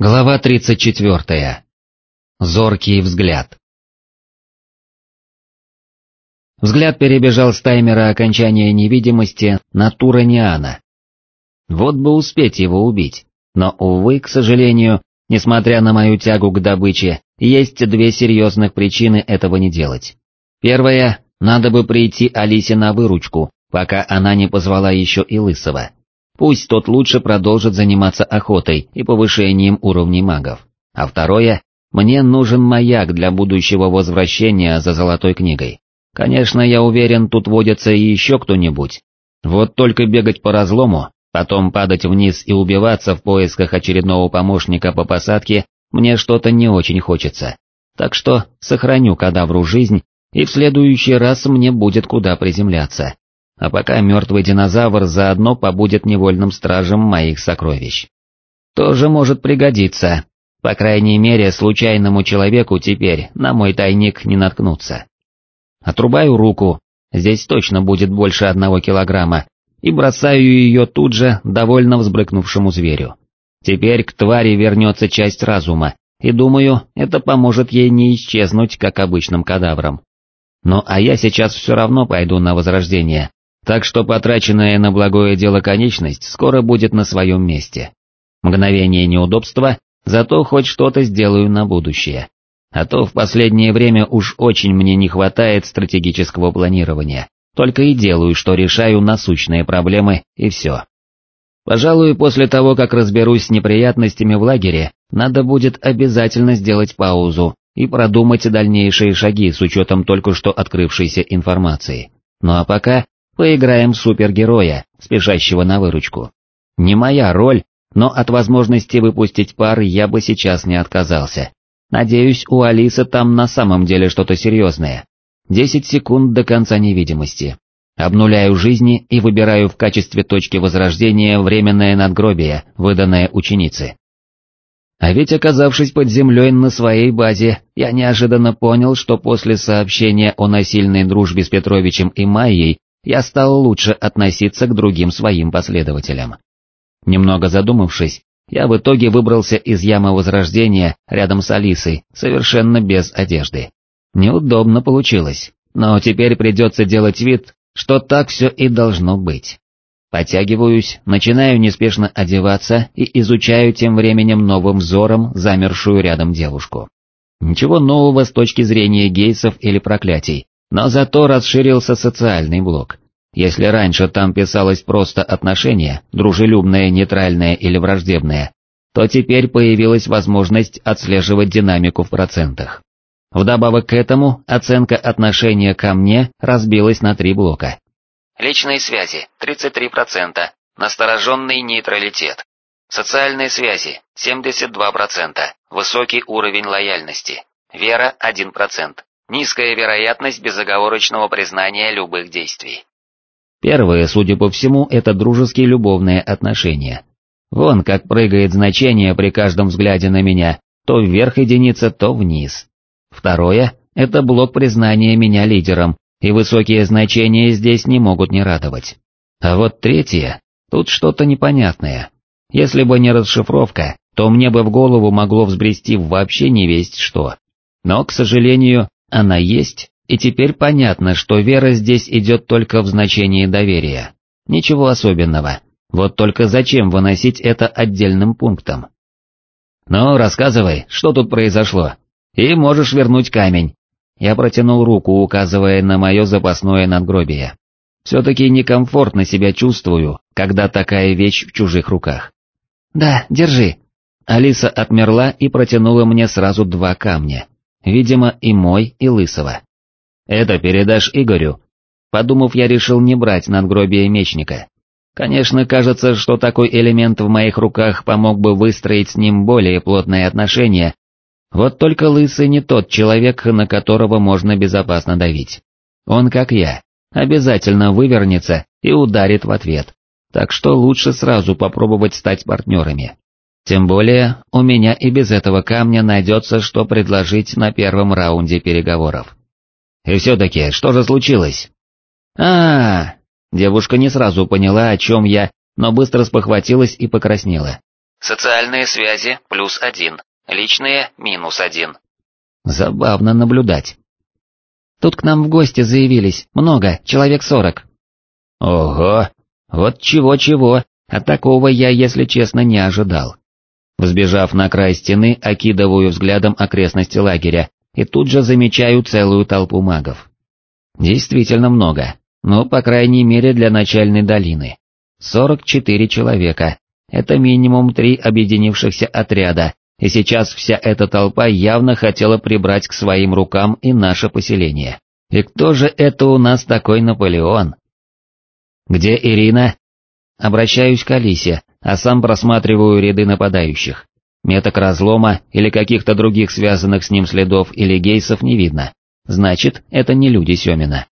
Глава 34. Зоркий взгляд. Взгляд перебежал с таймера окончания невидимости на Тураниана. Вот бы успеть его убить, но, увы, к сожалению, несмотря на мою тягу к добыче, есть две серьезных причины этого не делать. Первая, надо бы прийти Алисе на выручку, пока она не позвала еще и Лысого. Пусть тот лучше продолжит заниматься охотой и повышением уровней магов. А второе, мне нужен маяк для будущего возвращения за золотой книгой. Конечно, я уверен, тут водится и еще кто-нибудь. Вот только бегать по разлому, потом падать вниз и убиваться в поисках очередного помощника по посадке, мне что-то не очень хочется. Так что сохраню кадавру жизнь, и в следующий раз мне будет куда приземляться а пока мертвый динозавр заодно побудет невольным стражем моих сокровищ. Тоже может пригодиться, по крайней мере случайному человеку теперь на мой тайник не наткнуться. Отрубаю руку, здесь точно будет больше одного килограмма, и бросаю ее тут же довольно взбрыкнувшему зверю. Теперь к твари вернется часть разума, и думаю, это поможет ей не исчезнуть, как обычным кадаврам. Ну а я сейчас все равно пойду на возрождение, так что потраченная на благое дело конечность скоро будет на своем месте. Мгновение неудобства, зато хоть что-то сделаю на будущее. А то в последнее время уж очень мне не хватает стратегического планирования, только и делаю, что решаю насущные проблемы, и все. Пожалуй, после того, как разберусь с неприятностями в лагере, надо будет обязательно сделать паузу и продумать дальнейшие шаги с учетом только что открывшейся информации. Ну а пока Поиграем супергероя, спешащего на выручку. Не моя роль, но от возможности выпустить пар я бы сейчас не отказался. Надеюсь, у Алисы там на самом деле что-то серьезное. Десять секунд до конца невидимости. Обнуляю жизни и выбираю в качестве точки возрождения временное надгробие, выданное ученице. А ведь оказавшись под землей на своей базе, я неожиданно понял, что после сообщения о насильной дружбе с Петровичем и Майей я стал лучше относиться к другим своим последователям. Немного задумавшись, я в итоге выбрался из ямы Возрождения рядом с Алисой, совершенно без одежды. Неудобно получилось, но теперь придется делать вид, что так все и должно быть. Потягиваюсь, начинаю неспешно одеваться и изучаю тем временем новым взором замершую рядом девушку. Ничего нового с точки зрения гейсов или проклятий, но зато расширился социальный блок. Если раньше там писалось просто отношение, дружелюбное, нейтральное или враждебное, то теперь появилась возможность отслеживать динамику в процентах. Вдобавок к этому, оценка отношения ко мне разбилась на три блока. Личные связи – 33%, настороженный нейтралитет. Социальные связи – 72%, высокий уровень лояльности. Вера – 1%, низкая вероятность безоговорочного признания любых действий. Первое, судя по всему, это дружеские любовные отношения. Вон как прыгает значение при каждом взгляде на меня, то вверх единица, то вниз. Второе — это блок признания меня лидером, и высокие значения здесь не могут не радовать. А вот третье, тут что-то непонятное. Если бы не расшифровка, то мне бы в голову могло взбрести вообще не весть что. Но, к сожалению, она есть, и теперь понятно, что вера здесь идет только в значении доверия. Ничего особенного. Вот только зачем выносить это отдельным пунктом? Ну, рассказывай, что тут произошло. И можешь вернуть камень. Я протянул руку, указывая на мое запасное надгробие. Все-таки некомфортно себя чувствую, когда такая вещь в чужих руках. Да, держи. Алиса отмерла и протянула мне сразу два камня. Видимо, и мой, и лысого. Это передашь Игорю. Подумав, я решил не брать надгробие мечника. Конечно, кажется, что такой элемент в моих руках помог бы выстроить с ним более плотные отношения, вот только Лысый не тот человек, на которого можно безопасно давить. Он, как я, обязательно вывернется и ударит в ответ, так что лучше сразу попробовать стать партнерами. Тем более, у меня и без этого камня найдется, что предложить на первом раунде переговоров. И все-таки, что же случилось? а, -а, -а Девушка не сразу поняла, о чем я, но быстро спохватилась и покраснела. Социальные связи плюс один, личные минус один. Забавно наблюдать. Тут к нам в гости заявились, много, человек сорок. Ого, вот чего-чего, а такого я, если честно, не ожидал. Взбежав на край стены, окидываю взглядом окрестности лагеря и тут же замечаю целую толпу магов. Действительно много, но по крайней мере для начальной долины. 44 человека, это минимум три объединившихся отряда, и сейчас вся эта толпа явно хотела прибрать к своим рукам и наше поселение. И кто же это у нас такой Наполеон? Где Ирина? Обращаюсь к Алисе, а сам просматриваю ряды нападающих. Меток разлома или каких-то других связанных с ним следов или гейсов не видно. Значит, это не люди Семина.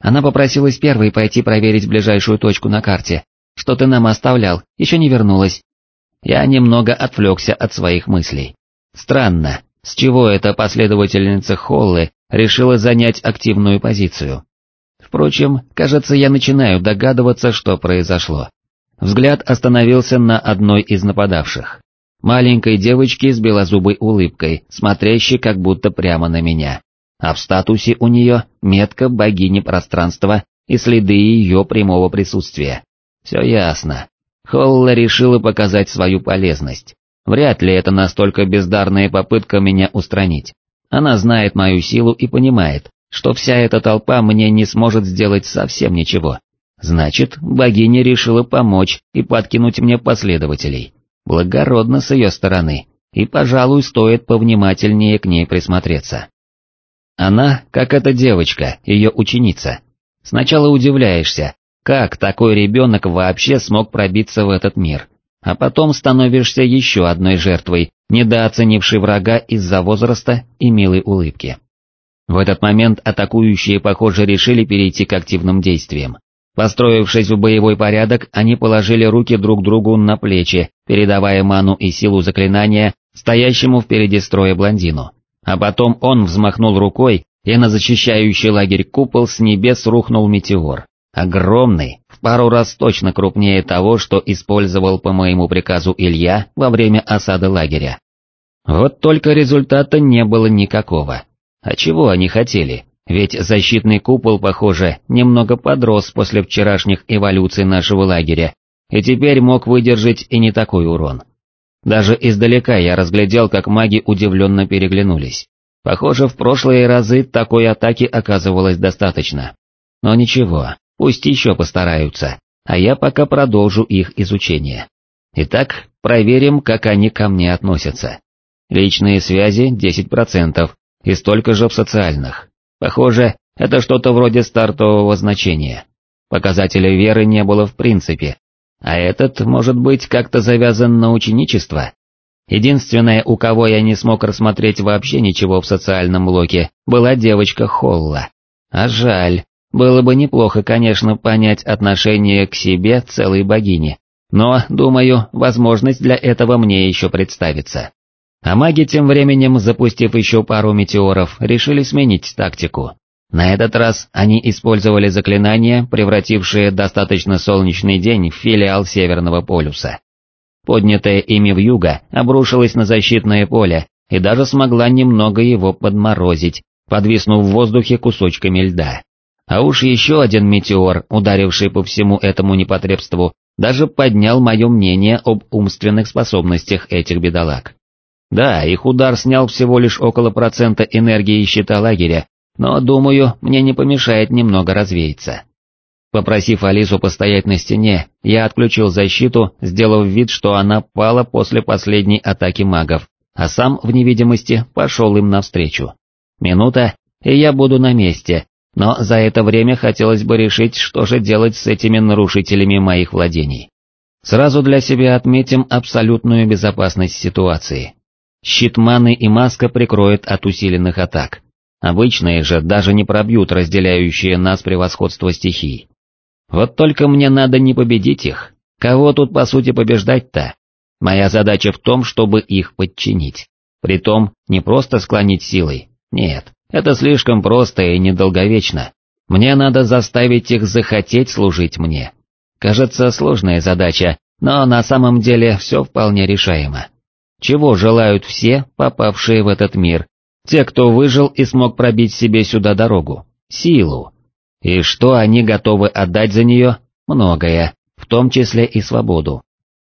Она попросилась первой пойти проверить ближайшую точку на карте. Что ты нам оставлял, еще не вернулась. Я немного отвлекся от своих мыслей. Странно, с чего эта последовательница Холлы решила занять активную позицию. Впрочем, кажется, я начинаю догадываться, что произошло. Взгляд остановился на одной из нападавших. Маленькой девочке с белозубой улыбкой, смотрящей как будто прямо на меня. А в статусе у нее метка богини пространства и следы ее прямого присутствия. Все ясно. Холла решила показать свою полезность. Вряд ли это настолько бездарная попытка меня устранить. Она знает мою силу и понимает, что вся эта толпа мне не сможет сделать совсем ничего. Значит, богиня решила помочь и подкинуть мне последователей. Благородно с ее стороны, и, пожалуй, стоит повнимательнее к ней присмотреться. Она, как эта девочка, ее ученица. Сначала удивляешься, как такой ребенок вообще смог пробиться в этот мир, а потом становишься еще одной жертвой, недооценившей врага из-за возраста и милой улыбки. В этот момент атакующие, похоже, решили перейти к активным действиям. Построившись в боевой порядок, они положили руки друг другу на плечи, передавая ману и силу заклинания стоящему впереди строя блондину. А потом он взмахнул рукой, и на защищающий лагерь купол с небес рухнул метеор. Огромный, в пару раз точно крупнее того, что использовал по моему приказу Илья во время осады лагеря. Вот только результата не было никакого. А чего они хотели? Ведь защитный купол, похоже, немного подрос после вчерашних эволюций нашего лагеря, и теперь мог выдержать и не такой урон. Даже издалека я разглядел, как маги удивленно переглянулись. Похоже, в прошлые разы такой атаки оказывалось достаточно. Но ничего, пусть еще постараются, а я пока продолжу их изучение. Итак, проверим, как они ко мне относятся. Личные связи 10% и столько же в социальных. Похоже, это что-то вроде стартового значения. Показателя веры не было в принципе, а этот, может быть, как-то завязан на ученичество? Единственное, у кого я не смог рассмотреть вообще ничего в социальном блоке, была девочка Холла. А жаль, было бы неплохо, конечно, понять отношение к себе целой богини, но, думаю, возможность для этого мне еще представится. А маги тем временем, запустив еще пару метеоров, решили сменить тактику. На этот раз они использовали заклинание, превратившее достаточно солнечный день в филиал Северного полюса. Поднятая ими в юго обрушилась на защитное поле и даже смогла немного его подморозить, подвиснув в воздухе кусочками льда. А уж еще один метеор, ударивший по всему этому непотребству, даже поднял мое мнение об умственных способностях этих бедолаг. Да, их удар снял всего лишь около процента энергии щита лагеря, но, думаю, мне не помешает немного развеяться. Попросив Алису постоять на стене, я отключил защиту, сделав вид, что она пала после последней атаки магов, а сам в невидимости пошел им навстречу. Минута, и я буду на месте, но за это время хотелось бы решить, что же делать с этими нарушителями моих владений. Сразу для себя отметим абсолютную безопасность ситуации. Щит маны и маска прикроют от усиленных атак. Обычные же даже не пробьют разделяющие нас превосходство стихий. Вот только мне надо не победить их. Кого тут по сути побеждать-то? Моя задача в том, чтобы их подчинить. Притом, не просто склонить силой. Нет, это слишком просто и недолговечно. Мне надо заставить их захотеть служить мне. Кажется, сложная задача, но на самом деле все вполне решаемо. Чего желают все, попавшие в этот мир, те, кто выжил и смог пробить себе сюда дорогу? Силу. И что они готовы отдать за нее? Многое, в том числе и свободу.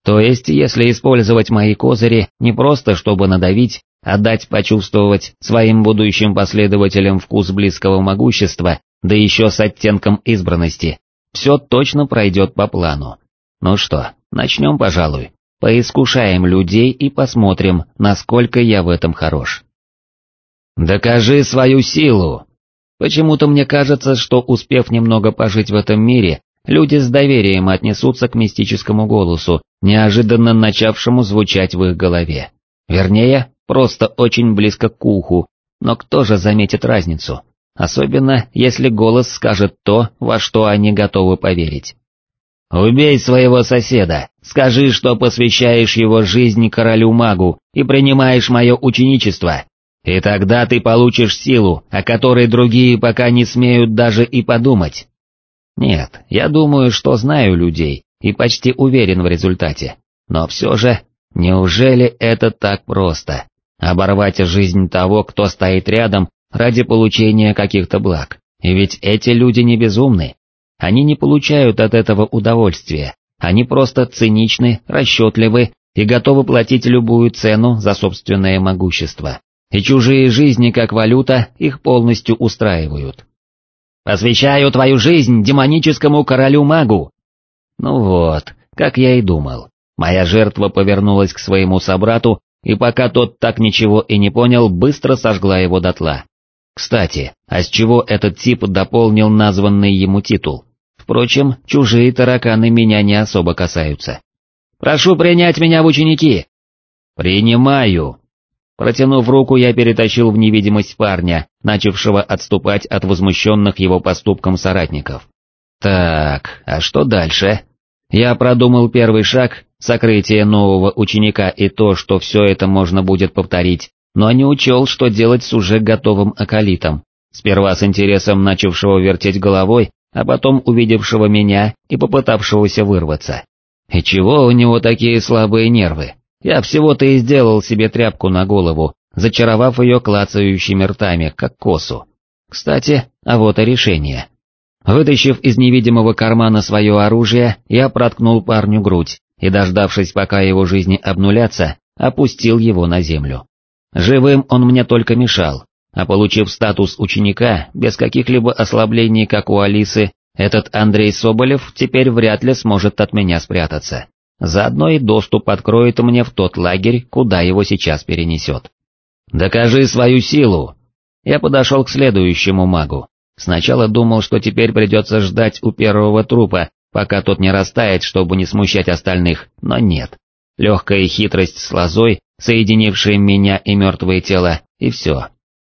То есть, если использовать мои козыри не просто чтобы надавить, а дать почувствовать своим будущим последователям вкус близкого могущества, да еще с оттенком избранности, все точно пройдет по плану. Ну что, начнем, пожалуй. Поискушаем людей и посмотрим, насколько я в этом хорош. «Докажи свою силу!» Почему-то мне кажется, что успев немного пожить в этом мире, люди с доверием отнесутся к мистическому голосу, неожиданно начавшему звучать в их голове. Вернее, просто очень близко к уху, но кто же заметит разницу? Особенно, если голос скажет то, во что они готовы поверить. «Убей своего соседа, скажи, что посвящаешь его жизни королю-магу и принимаешь мое ученичество, и тогда ты получишь силу, о которой другие пока не смеют даже и подумать». Нет, я думаю, что знаю людей и почти уверен в результате, но все же, неужели это так просто? Оборвать жизнь того, кто стоит рядом, ради получения каких-то благ. И ведь эти люди не безумны. Они не получают от этого удовольствия, они просто циничны, расчетливы и готовы платить любую цену за собственное могущество. И чужие жизни как валюта их полностью устраивают. «Посвящаю твою жизнь демоническому королю-магу!» Ну вот, как я и думал. Моя жертва повернулась к своему собрату, и пока тот так ничего и не понял, быстро сожгла его дотла. Кстати, а с чего этот тип дополнил названный ему титул? Впрочем, чужие тараканы меня не особо касаются. «Прошу принять меня в ученики!» «Принимаю!» Протянув руку, я перетащил в невидимость парня, начавшего отступать от возмущенных его поступком соратников. Так, а что дальше? Я продумал первый шаг, сокрытие нового ученика и то, что все это можно будет повторить, но не учел, что делать с уже готовым акалитом, сперва с интересом начавшего вертеть головой, а потом увидевшего меня и попытавшегося вырваться. И чего у него такие слабые нервы? Я всего-то и сделал себе тряпку на голову, зачаровав ее клацающими ртами, как косу. Кстати, а вот и решение. Вытащив из невидимого кармана свое оружие, я проткнул парню грудь и, дождавшись, пока его жизни обнулятся, опустил его на землю. Живым он мне только мешал, а получив статус ученика, без каких-либо ослаблений, как у Алисы, этот Андрей Соболев теперь вряд ли сможет от меня спрятаться. Заодно и доступ откроет мне в тот лагерь, куда его сейчас перенесет. «Докажи свою силу!» Я подошел к следующему магу. Сначала думал, что теперь придется ждать у первого трупа, пока тот не растает, чтобы не смущать остальных, но нет. Легкая хитрость с лозой соединившие меня и мертвое тело, и все.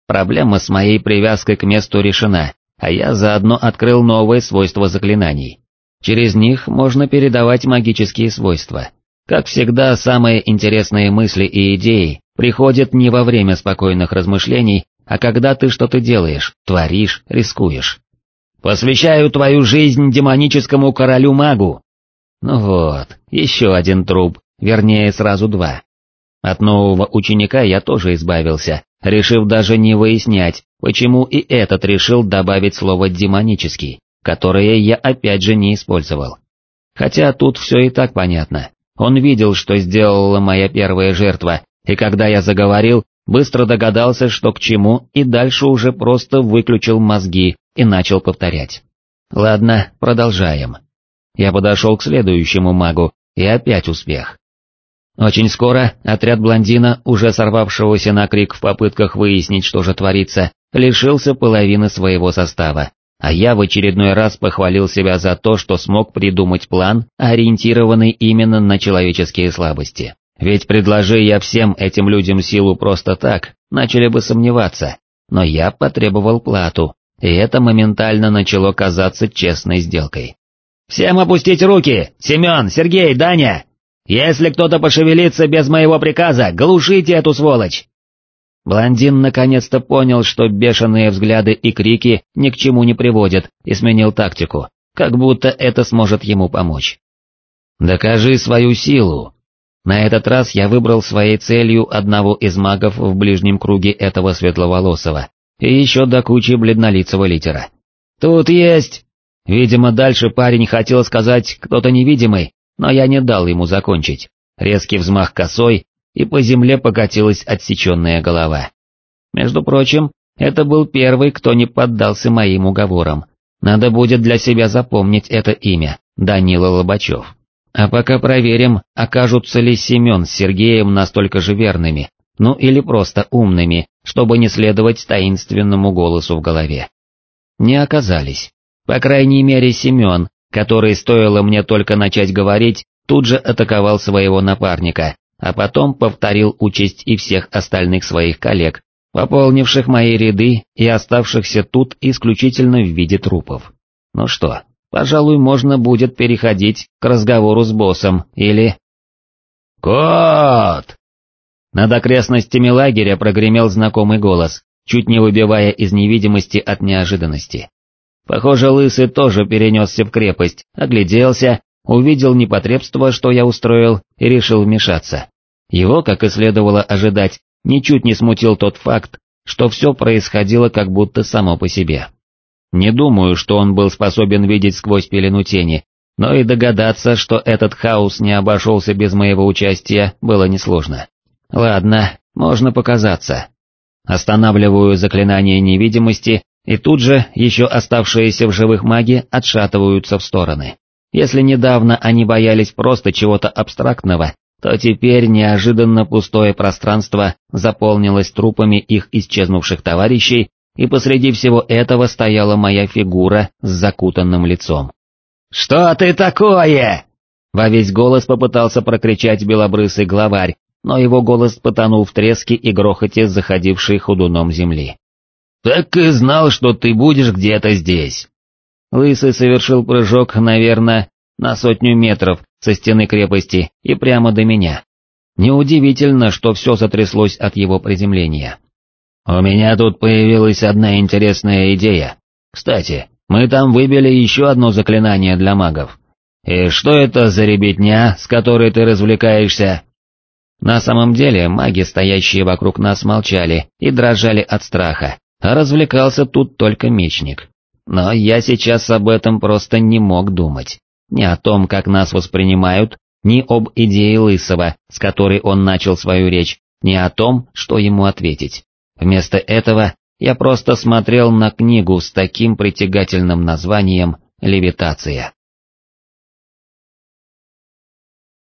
Проблема с моей привязкой к месту решена, а я заодно открыл новые свойства заклинаний. Через них можно передавать магические свойства. Как всегда, самые интересные мысли и идеи приходят не во время спокойных размышлений, а когда ты что-то делаешь, творишь, рискуешь. «Посвящаю твою жизнь демоническому королю-магу!» Ну вот, еще один труп, вернее сразу два. От нового ученика я тоже избавился, решив даже не выяснять, почему и этот решил добавить слово «демонический», которое я опять же не использовал. Хотя тут все и так понятно. Он видел, что сделала моя первая жертва, и когда я заговорил, быстро догадался, что к чему, и дальше уже просто выключил мозги и начал повторять. Ладно, продолжаем. Я подошел к следующему магу, и опять успех. Очень скоро отряд блондина, уже сорвавшегося на крик в попытках выяснить, что же творится, лишился половины своего состава, а я в очередной раз похвалил себя за то, что смог придумать план, ориентированный именно на человеческие слабости. Ведь предложи я всем этим людям силу просто так, начали бы сомневаться, но я потребовал плату, и это моментально начало казаться честной сделкой. «Всем опустить руки! Семен, Сергей, Даня! «Если кто-то пошевелится без моего приказа, глушите эту сволочь!» Блондин наконец-то понял, что бешеные взгляды и крики ни к чему не приводят, и сменил тактику, как будто это сможет ему помочь. «Докажи свою силу!» На этот раз я выбрал своей целью одного из магов в ближнем круге этого светловолосого, и еще до кучи бледнолицего литера. «Тут есть!» Видимо, дальше парень хотел сказать «кто-то невидимый», но я не дал ему закончить. Резкий взмах косой, и по земле покатилась отсеченная голова. Между прочим, это был первый, кто не поддался моим уговорам. Надо будет для себя запомнить это имя, Данила Лобачев. А пока проверим, окажутся ли Семен с Сергеем настолько же верными, ну или просто умными, чтобы не следовать таинственному голосу в голове. Не оказались. По крайней мере Семен, который, стоило мне только начать говорить, тут же атаковал своего напарника, а потом повторил участь и всех остальных своих коллег, пополнивших мои ряды и оставшихся тут исключительно в виде трупов. Ну что, пожалуй, можно будет переходить к разговору с боссом, или... «Кот!» Над окрестностями лагеря прогремел знакомый голос, чуть не выбивая из невидимости от неожиданности. Похоже, Лысый тоже перенесся в крепость, огляделся, увидел непотребство, что я устроил, и решил вмешаться. Его, как и следовало ожидать, ничуть не смутил тот факт, что все происходило как будто само по себе. Не думаю, что он был способен видеть сквозь пелену тени, но и догадаться, что этот хаос не обошелся без моего участия, было несложно. Ладно, можно показаться. Останавливаю заклинание невидимости, и тут же еще оставшиеся в живых маги отшатываются в стороны. Если недавно они боялись просто чего-то абстрактного, то теперь неожиданно пустое пространство заполнилось трупами их исчезнувших товарищей, и посреди всего этого стояла моя фигура с закутанным лицом. «Что ты такое?» Во весь голос попытался прокричать белобрысый главарь, но его голос потонул в треске и грохоте заходившей худуном земли. «Так и знал, что ты будешь где-то здесь». Лысый совершил прыжок, наверное, на сотню метров со стены крепости и прямо до меня. Неудивительно, что все сотряслось от его приземления. «У меня тут появилась одна интересная идея. Кстати, мы там выбили еще одно заклинание для магов. И что это за ребятня, с которой ты развлекаешься?» На самом деле маги, стоящие вокруг нас, молчали и дрожали от страха, а развлекался тут только мечник. Но я сейчас об этом просто не мог думать. Ни о том, как нас воспринимают, ни об идее Лысого, с которой он начал свою речь, ни о том, что ему ответить. Вместо этого я просто смотрел на книгу с таким притягательным названием «Левитация».